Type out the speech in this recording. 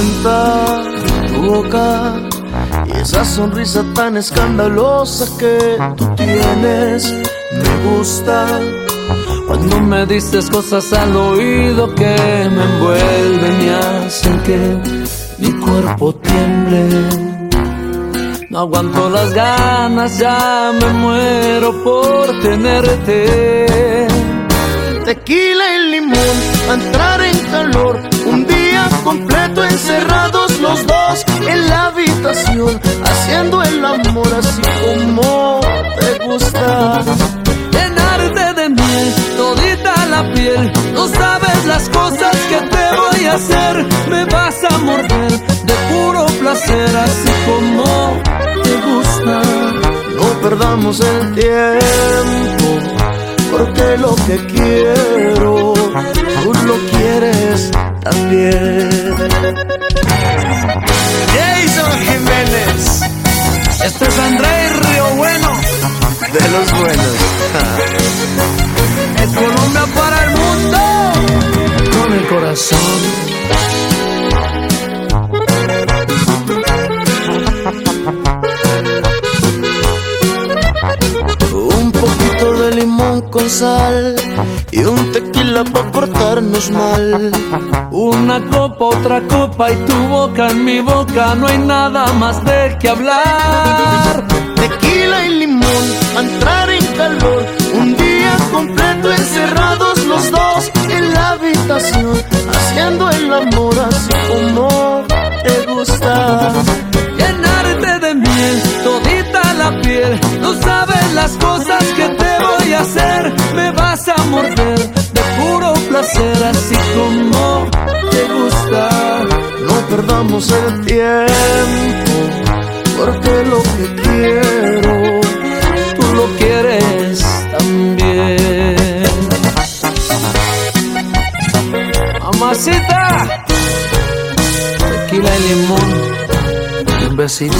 encanta tu boca y esa sonrisa tan escandalosa que tú tienes. Me gusta cuando me dices cosas al oído que me envuelven y hacen que mi cuerpo tiemble. No aguanto las ganas, ya me muero por tenerte. Tequila y limón, entrar en calor. Encerrados los dos en la habitación, haciendo el amor así como te gusta. Llenarte de miel, todita la piel. No sabes las cosas que te voy a hacer. Me vas a morder de puro placer, así como no perdamos el tiempo, porque lo que quiero, de los buenos. es Colombia para el mundo, con el corazón. Y un tequila para portarnos mal. Una copa, otra copa y tu boca en mi boca, no hay nada más de que hablar. Tequila y limón, entrar en calor, un día completo encerrados los dos en la habitación, perdamos el tiempo, porque lo que quiero, tú lo quieres también. Mamacita, tequila y limón, un besito.